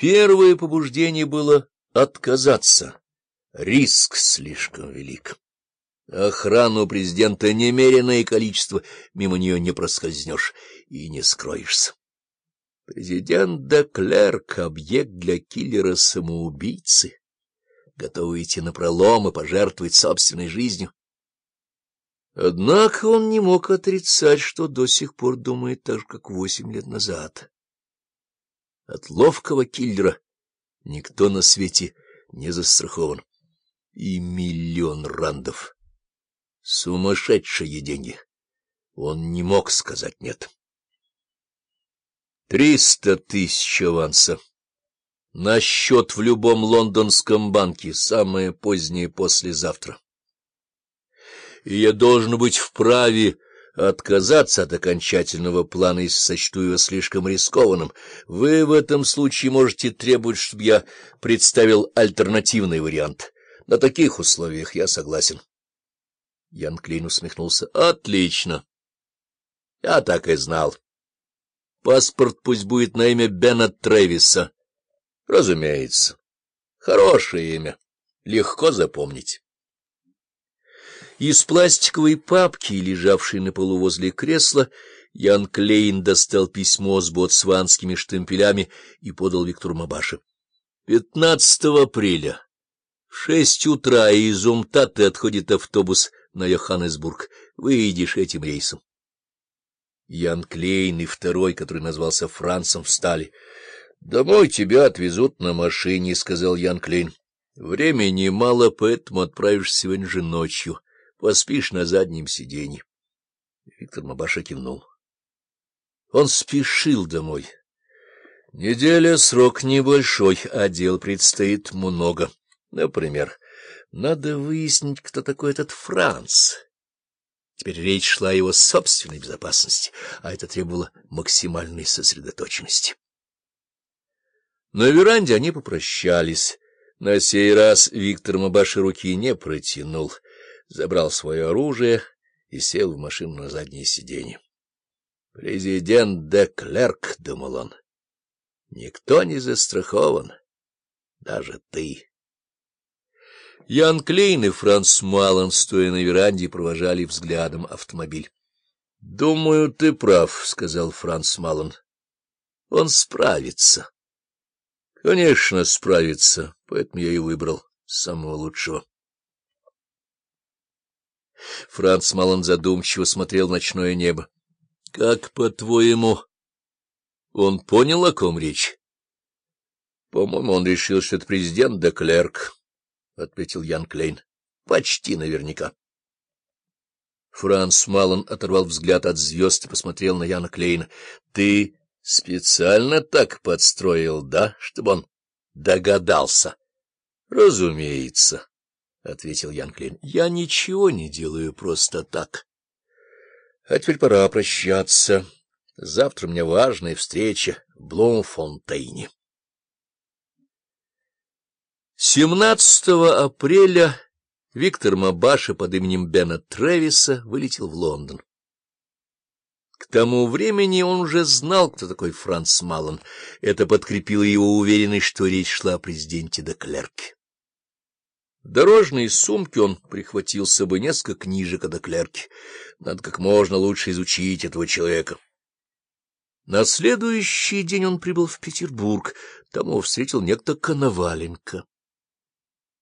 Первое побуждение было отказаться. Риск слишком велик. Охрану президента немеренное количество, мимо нее не проскользнешь и не скроешься. Президент де Клерк — объект для киллера-самоубийцы, готовый идти напролом и пожертвовать собственной жизнью. Однако он не мог отрицать, что до сих пор думает так же, как восемь лет назад. От ловкого киллера никто на свете не застрахован. И миллион рандов. Сумасшедшие деньги. Он не мог сказать «нет». Триста тысяч аванса. На счет в любом лондонском банке, самое позднее послезавтра. И я должен быть вправе отказаться от окончательного плана, если сочту его слишком рискованным. Вы в этом случае можете требовать, чтобы я представил альтернативный вариант. На таких условиях я согласен. Ян Клейн усмехнулся. — Отлично. Я так и знал. Паспорт пусть будет на имя Бена Трэвиса. Разумеется. Хорошее имя. Легко запомнить. Из пластиковой папки, лежавшей на полу возле кресла, Ян Клейн достал письмо с ботсванскими штемпелями и подал Виктору Мабаше. 15 апреля. В шесть утра из Умтаты отходит автобус на Йоханнесбург. Выйдешь этим рейсом. Ян Клейн и второй, который назвался Францем, встали. — Домой тебя отвезут на машине, — сказал Ян Клейн. — Времени мало, поэтому отправишься сегодня же ночью. Поспишь на заднем сиденье. Виктор Мабаша кивнул. Он спешил домой. Неделя — срок небольшой, а дел предстоит много. Например, надо выяснить, кто такой этот Франц. Теперь речь шла о его собственной безопасности, а это требовало максимальной сосредоточенности. На веранде они попрощались. На сей раз Виктор Мабаши руки не протянул — забрал свое оружие и сел в машину на заднее сиденье. «Президент де Клерк», — думал он, — «никто не застрахован, даже ты». Ян Клейн и Франц Малон, стоя на веранде, провожали взглядом автомобиль. — Думаю, ты прав, — сказал Франц Малон. — Он справится. — Конечно, справится, поэтому я и выбрал самого лучшего. Франц Малон задумчиво смотрел ночное небо. — Как, по-твоему, он понял, о ком речь? — По-моему, он решил, что это президент де Клерк, — ответил Ян Клейн. — Почти наверняка. Франц Малон оторвал взгляд от звезд и посмотрел на Яна Клейна. — Ты специально так подстроил, да, чтобы он догадался? — Разумеется. — ответил Ян Клейн. — Я ничего не делаю просто так. А теперь пора прощаться. Завтра у меня важная встреча в Блумфонтейне. 17 апреля Виктор Мабаша под именем Бена Тревиса вылетел в Лондон. К тому времени он уже знал, кто такой Франц Малон. Это подкрепило его уверенность, что речь шла о президенте де Дорожной сумке он прихватил с собой несколько книжек о клерке. Надо как можно лучше изучить этого человека. На следующий день он прибыл в Петербург. Там его встретил некто Коноваленко.